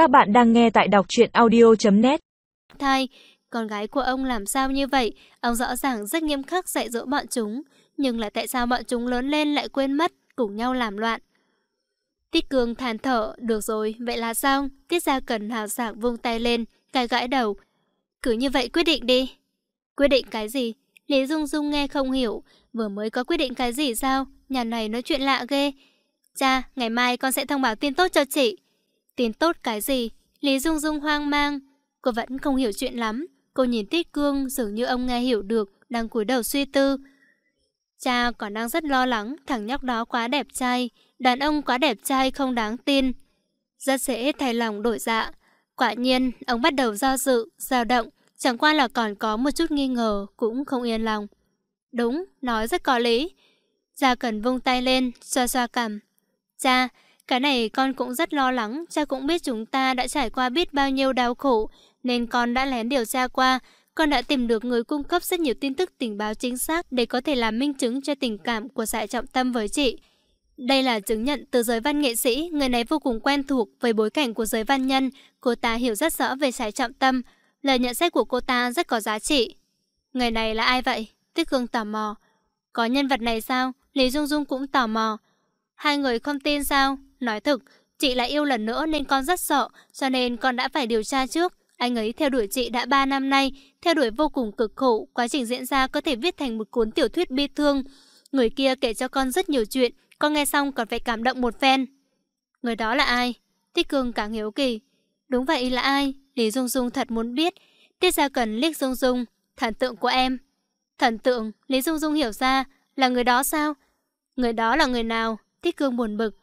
Các bạn đang nghe tại đọc truyện audio.net Thai, con gái của ông làm sao như vậy? Ông rõ ràng rất nghiêm khắc dạy dỗ bọn chúng, nhưng là tại sao bọn chúng lớn lên lại quên mất, cùng nhau làm loạn? Tiết Cương than thở, được rồi, vậy là xong. Tiết Gia Cần hào sảng vung tay lên, cài gãi đầu. Cứ như vậy quyết định đi. Quyết định cái gì? Lý Dung Dung nghe không hiểu, vừa mới có quyết định cái gì sao? Nhà này nói chuyện lạ ghê. Cha, ngày mai con sẽ thông báo tin tốt cho chị. Tin tốt cái gì? Lý Dung Dung hoang mang. Cô vẫn không hiểu chuyện lắm. Cô nhìn Tiết Cương dường như ông nghe hiểu được, đang cúi đầu suy tư. Cha còn đang rất lo lắng, thằng nhóc đó quá đẹp trai. Đàn ông quá đẹp trai không đáng tin. Rất dễ thay lòng đổi dạ. Quả nhiên, ông bắt đầu do dự, dao động. Chẳng qua là còn có một chút nghi ngờ, cũng không yên lòng. Đúng, nói rất có lý. Gia Cần vung tay lên, xoa xoa cằm. Cha, cái này con cũng rất lo lắng, cha cũng biết chúng ta đã trải qua biết bao nhiêu đau khổ, nên con đã lén điều tra qua. Con đã tìm được người cung cấp rất nhiều tin tức tình báo chính xác để có thể làm minh chứng cho tình cảm của Sải Trọng Tâm với chị. Đây là chứng nhận từ giới văn nghệ sĩ, người này vô cùng quen thuộc với bối cảnh của giới văn nhân, cô ta hiểu rất rõ về Sải Trọng Tâm. Lời nhận xét của cô ta rất có giá trị. Người này là ai vậy? Tích Cương tò mò. Có nhân vật này sao? Lý Dung Dung cũng tò mò. Hai người không tin sao? Nói thực, chị lại yêu lần nữa nên con rất sợ, cho nên con đã phải điều tra trước. Anh ấy theo đuổi chị đã 3 năm nay, theo đuổi vô cùng cực khổ, quá trình diễn ra có thể viết thành một cuốn tiểu thuyết bi thương. Người kia kể cho con rất nhiều chuyện, con nghe xong còn phải cảm động một phen. Người đó là ai? Tích Cương càng hiếu kỳ. Đúng vậy là ai? Lý Dung Dung thật muốn biết. Tiết Gia Cần liếc Dung Dung, thần tượng của em. Thần tượng, Lý Dung Dung hiểu ra, là người đó sao? Người đó là người nào? Tiết Cương buồn bực.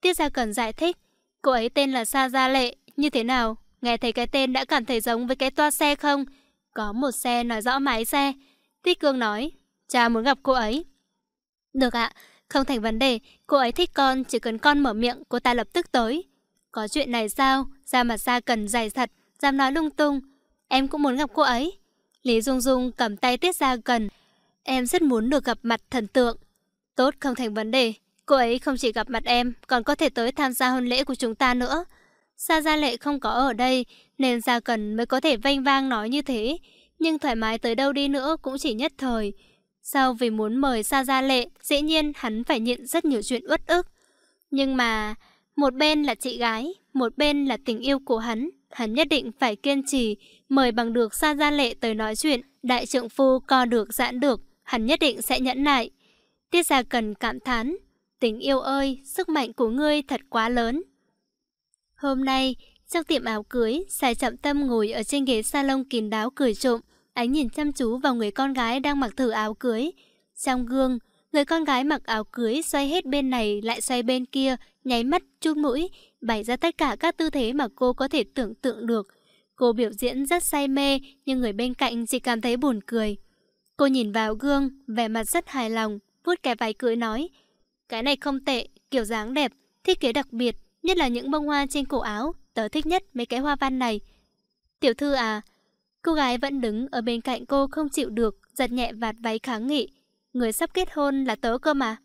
Tiết Gia Cần giải thích, cô ấy tên là Sa Gia Lệ, như thế nào? Nghe thấy cái tên đã cảm thấy giống với cái toa xe không? Có một xe nói rõ máy xe. Tiết Cương nói, cha muốn gặp cô ấy. Được ạ, không thành vấn đề, cô ấy thích con, chỉ cần con mở miệng, cô ta lập tức tới. Có chuyện này sao? Ra mặt Sa Cần dày thật, dám nói lung tung. Em cũng muốn gặp cô ấy. Lý Dung Dung cầm tay Tiết Gia Cần. Em rất muốn được gặp mặt thần tượng. Tốt không thành vấn đề. Cô ấy không chỉ gặp mặt em, còn có thể tới tham gia hôn lễ của chúng ta nữa. Sa Gia Lệ không có ở đây, nên Gia Cần mới có thể vanh vang nói như thế. Nhưng thoải mái tới đâu đi nữa cũng chỉ nhất thời. Sau vì muốn mời Sa Gia Lệ, dĩ nhiên hắn phải nhịn rất nhiều chuyện uất ức. Nhưng mà, một bên là chị gái, một bên là tình yêu của hắn. Hắn nhất định phải kiên trì, mời bằng được Sa Gia Lệ tới nói chuyện. Đại trượng phu co được giãn được, hắn nhất định sẽ nhẫn nại. Tiết Gia Cần cảm thán, Tình yêu ơi, sức mạnh của ngươi thật quá lớn. Hôm nay, trong tiệm áo cưới, Sài trọng Tâm ngồi ở trên ghế salon kín đáo cười trộm, ánh nhìn chăm chú vào người con gái đang mặc thử áo cưới. Trong gương, người con gái mặc áo cưới xoay hết bên này lại xoay bên kia, nháy mắt, chút mũi, bày ra tất cả các tư thế mà cô có thể tưởng tượng được. Cô biểu diễn rất say mê, nhưng người bên cạnh chỉ cảm thấy buồn cười. Cô nhìn vào gương, vẻ mặt rất hài lòng, vuốt cái váy cưới nói, cái này không tệ, kiểu dáng đẹp, thiết kế đặc biệt, nhất là những bông hoa trên cổ áo, tớ thích nhất mấy cái hoa văn này. Tiểu thư à, cô gái vẫn đứng ở bên cạnh cô không chịu được, giật nhẹ vạt váy kháng nghị. Người sắp kết hôn là tớ cơ mà.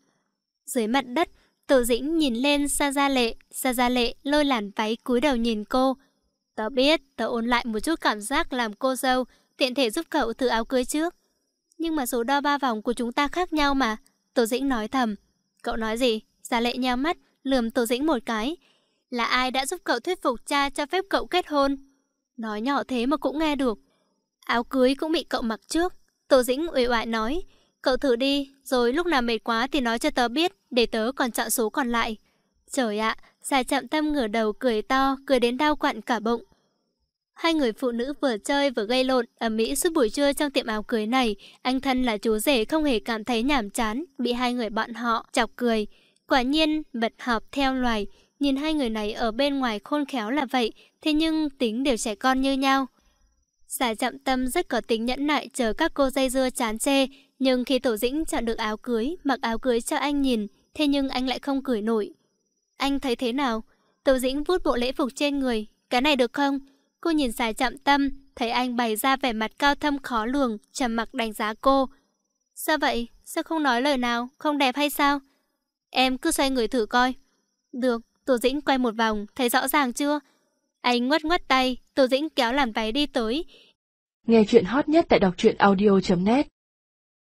Dưới mặt đất, Tổ dĩnh nhìn lên Sa Gia Lệ, Sa Gia Lệ lôi làn váy cúi đầu nhìn cô. Tớ biết, tớ ôn lại một chút cảm giác làm cô dâu, tiện thể giúp cậu thử áo cưới trước. Nhưng mà số đo ba vòng của chúng ta khác nhau mà, Tổ dĩnh nói thầm. Cậu nói gì? Gia lệ nheo mắt, lườm Tô Dĩnh một cái. Là ai đã giúp cậu thuyết phục cha cho phép cậu kết hôn? Nói nhỏ thế mà cũng nghe được. Áo cưới cũng bị cậu mặc trước. Tô Dĩnh uể oải nói. Cậu thử đi, rồi lúc nào mệt quá thì nói cho tớ biết, để tớ còn chọn số còn lại. Trời ạ, xài chậm tâm ngửa đầu cười to, cười đến đau quặn cả bụng. Hai người phụ nữ vừa chơi vừa gây lộn ở Mỹ suốt buổi trưa trong tiệm áo cưới này. Anh thân là chú rể không hề cảm thấy nhàm chán, bị hai người bọn họ chọc cười. Quả nhiên, bật hợp theo loài. Nhìn hai người này ở bên ngoài khôn khéo là vậy, thế nhưng tính đều trẻ con như nhau. Giả chậm tâm rất có tính nhẫn nại chờ các cô dây dưa chán chê, nhưng khi Tổ Dĩnh chọn được áo cưới, mặc áo cưới cho anh nhìn, thế nhưng anh lại không cười nổi. Anh thấy thế nào? Tổ Dĩnh vuốt bộ lễ phục trên người, cái này được không? Cô nhìn xài chậm tâm, thấy anh bày ra vẻ mặt cao thâm khó lường, trầm mặc đánh giá cô. Sao vậy? Sao không nói lời nào? Không đẹp hay sao? Em cứ xoay người thử coi. Được, Tổ Dĩnh quay một vòng, thấy rõ ràng chưa? Anh ngoắt ngoắt tay, Tô Dĩnh kéo làm váy đi tới. Nghe chuyện hot nhất tại đọc truyện audio.net